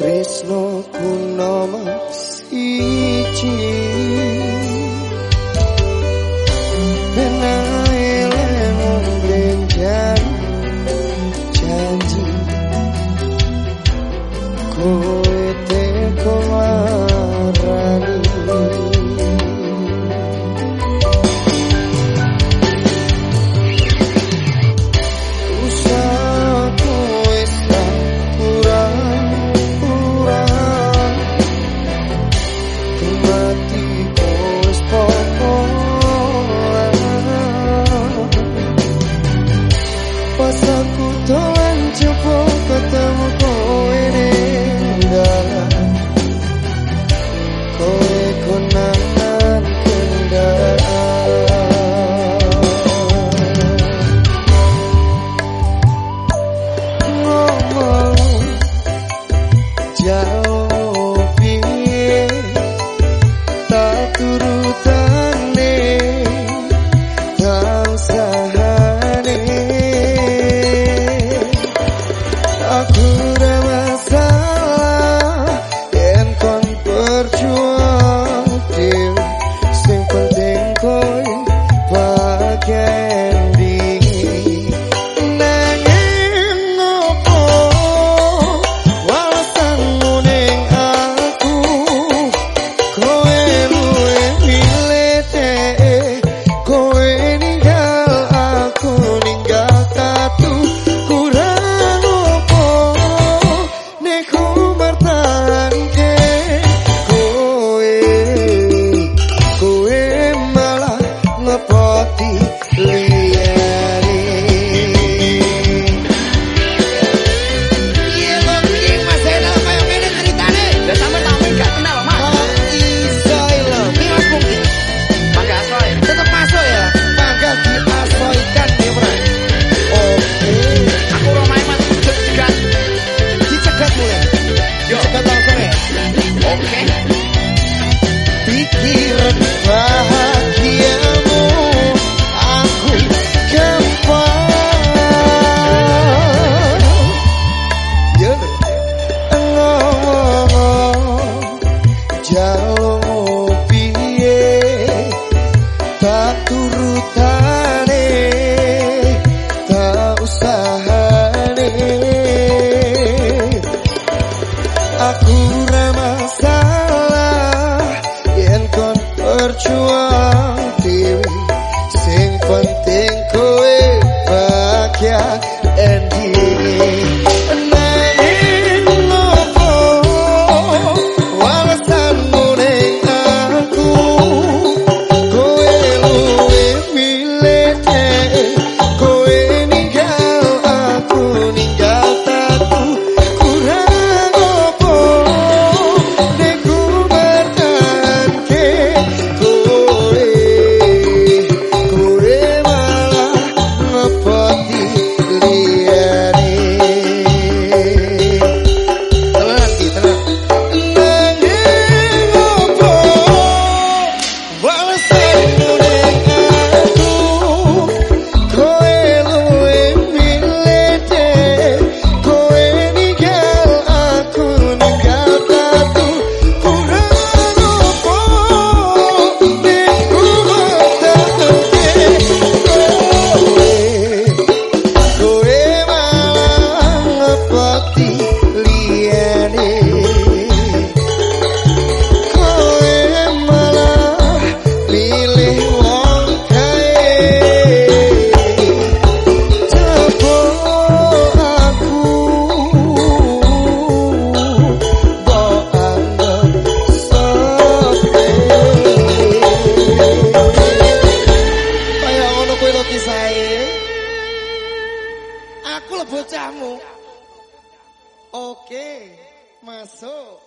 tresno ku nomas Jyoti jauh piye tak turutane tak usahane. Aku ra salah yang kon perjuang. aku lho bocahmu. Oke, masuk.